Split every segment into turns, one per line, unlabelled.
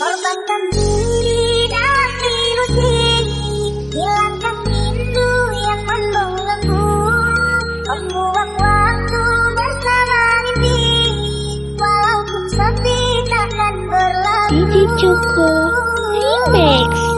Korbankan diri dan ilusi Hilangkan rindu yang membelenggu Membuang waktu bersama mimpi Walaupun sepi takkan berlalu.
Cukup Remix.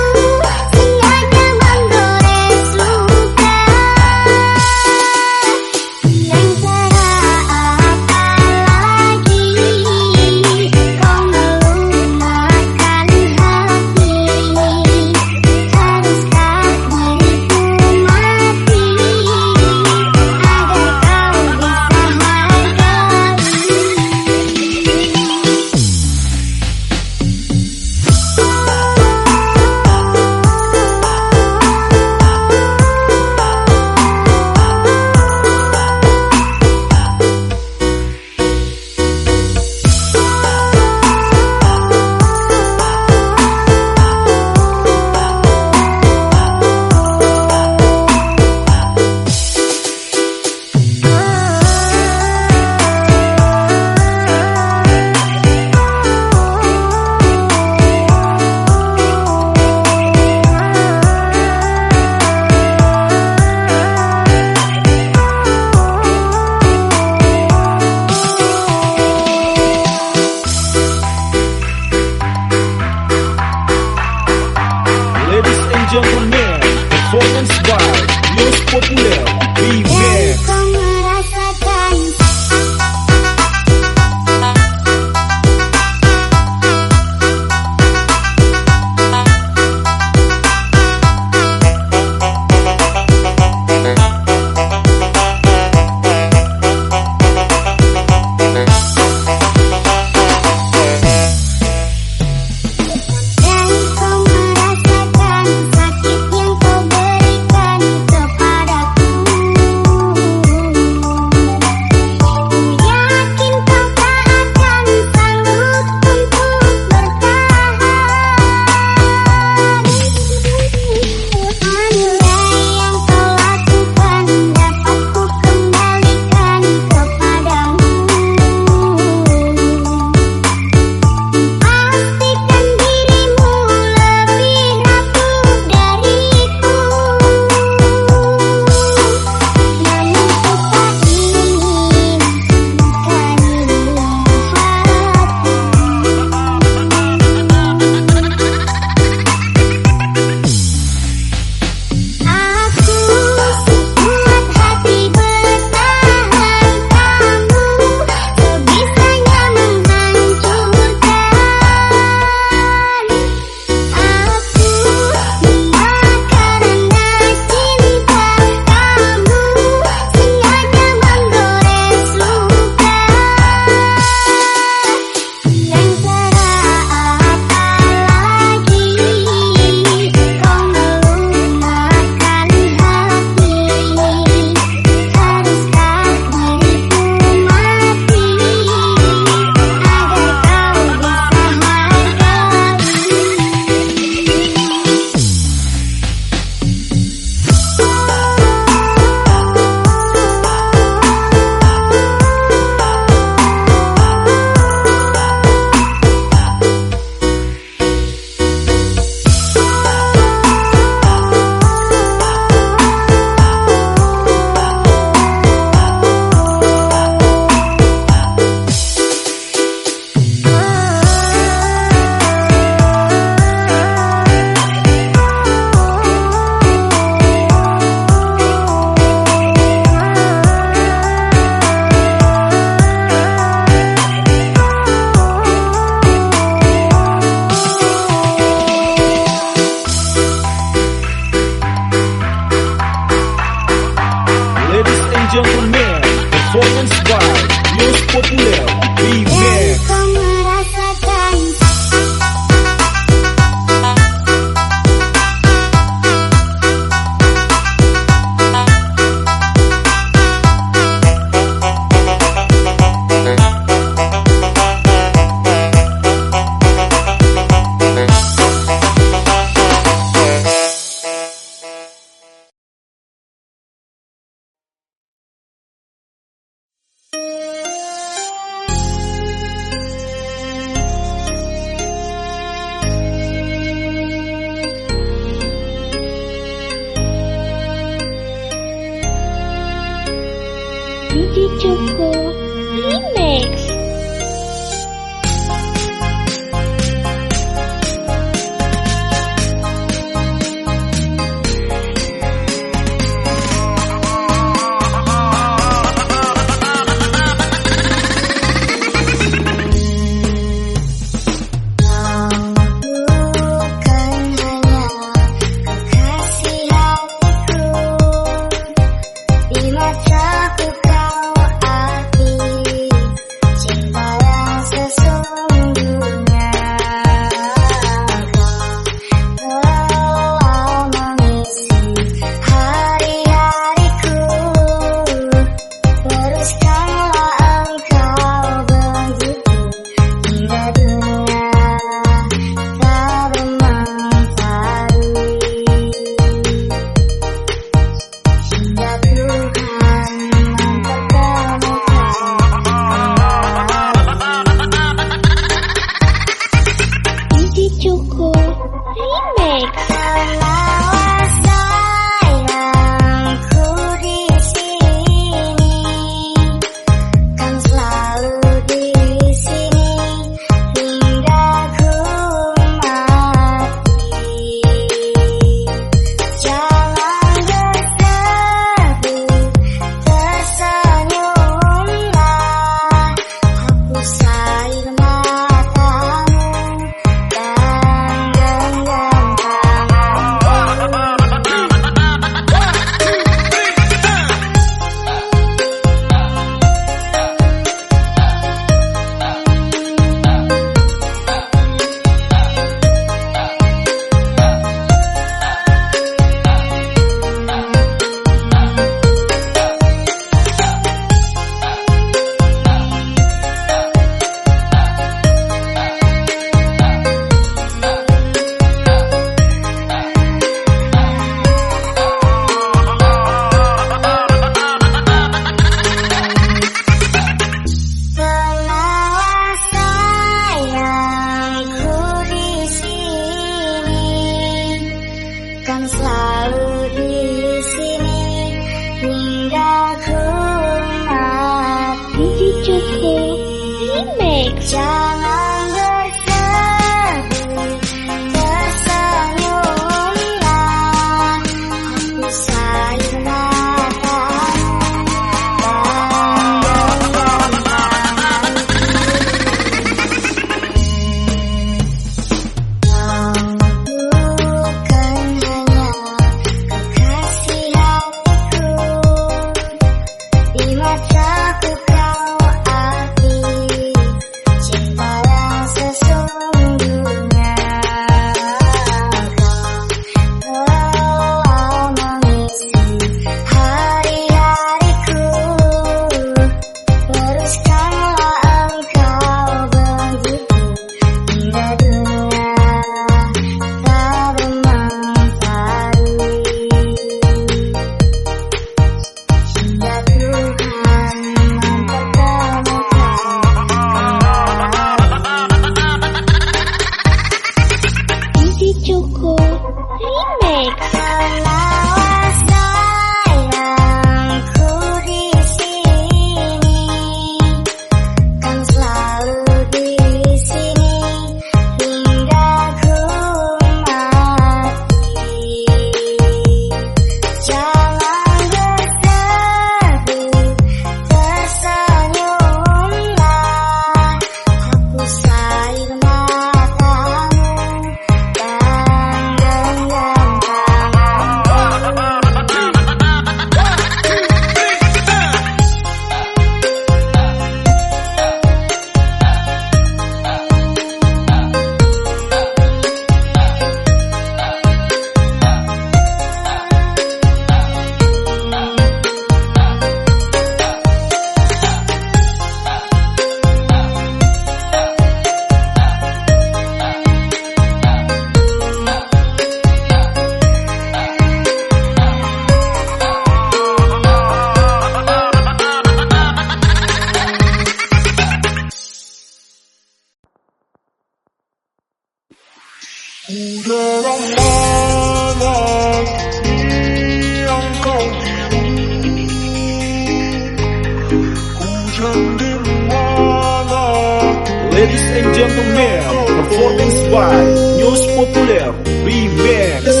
Ladies and gentlemen, performance by
News Populer Remix.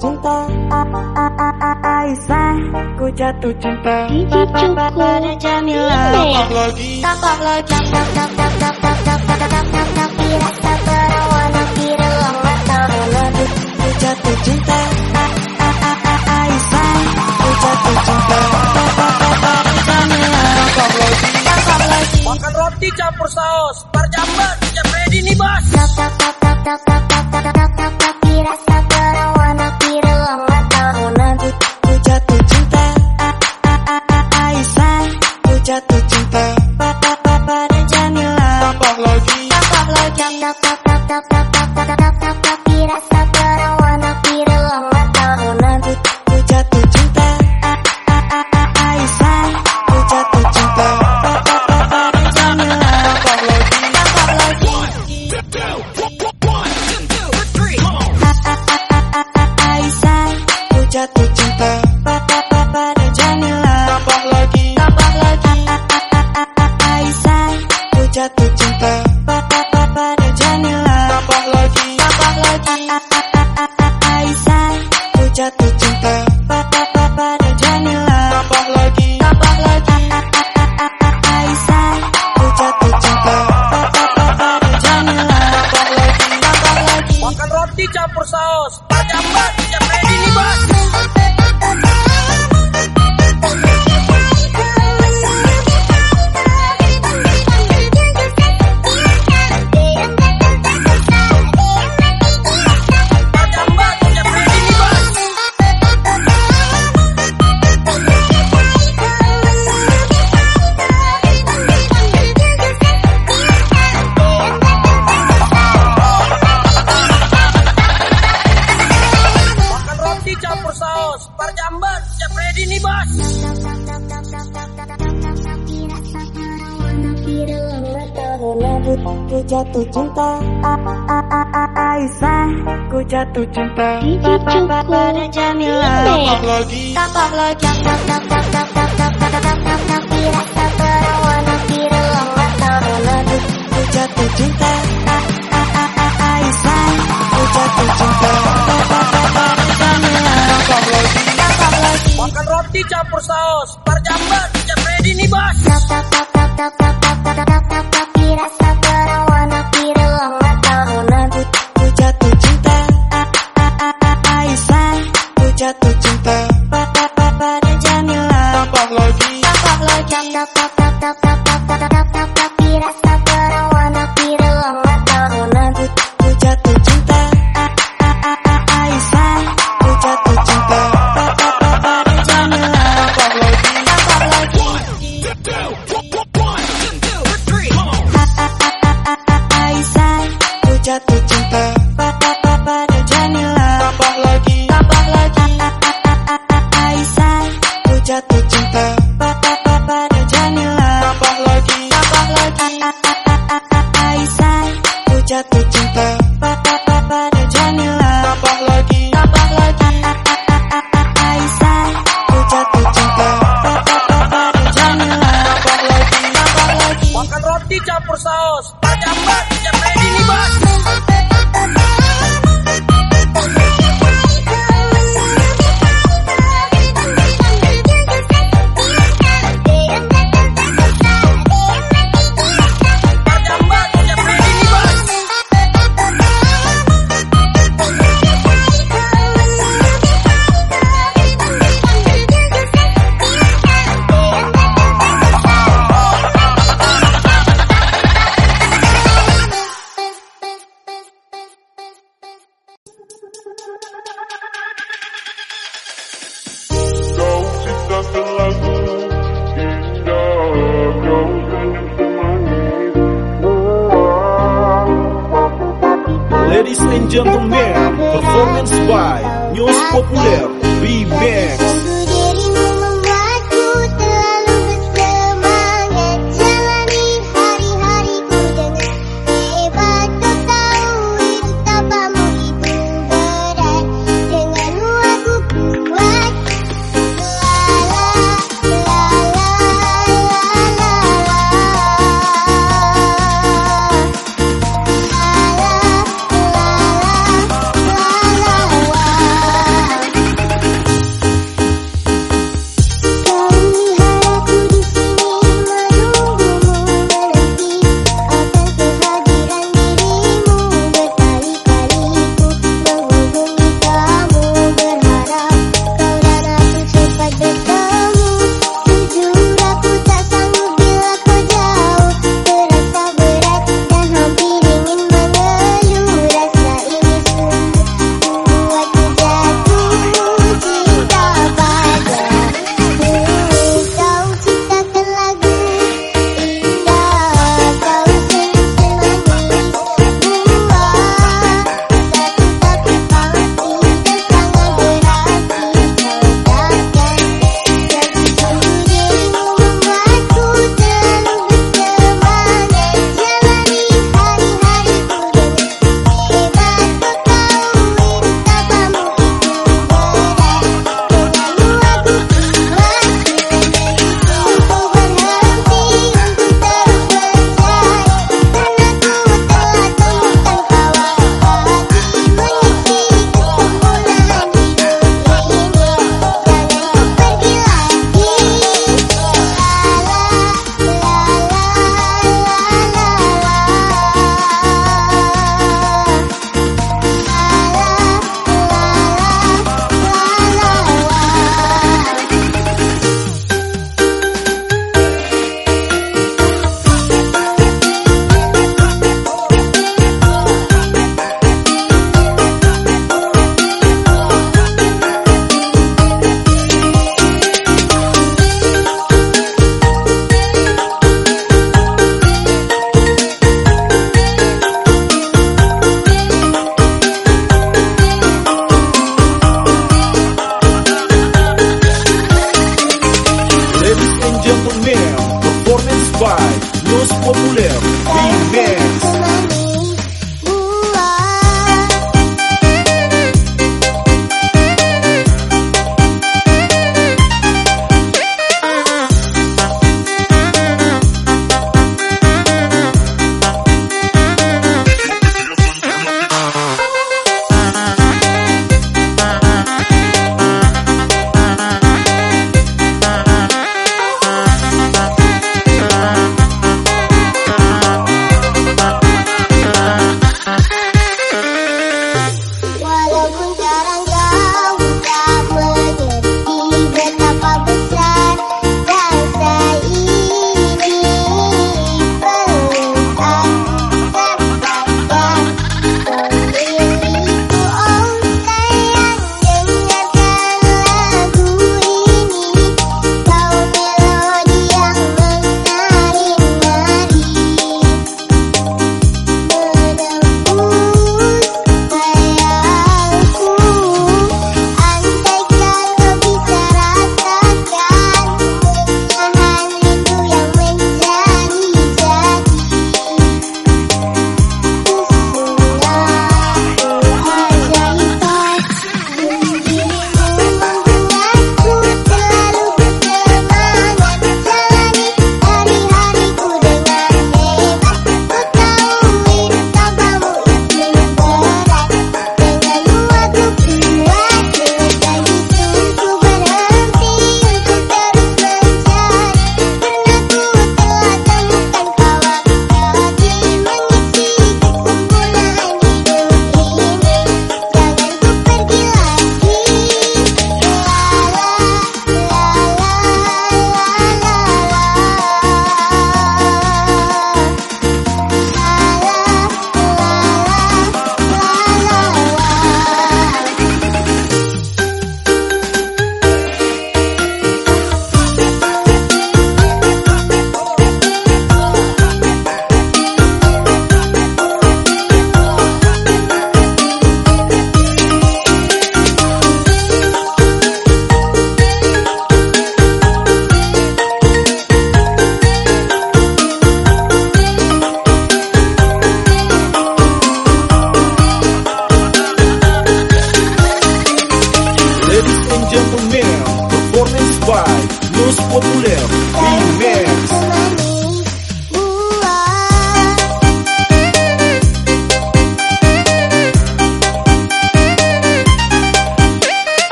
cinta. Aisyah Ku jatuh cinta. Pada Jamila.
Tampak lagi tampak
lagi. jatuh cinta. jatuh cinta pada Jamila lagi
Kapok lagi
Jatuh cinta.
Makan roti campur saus, tar jam ready nih bos.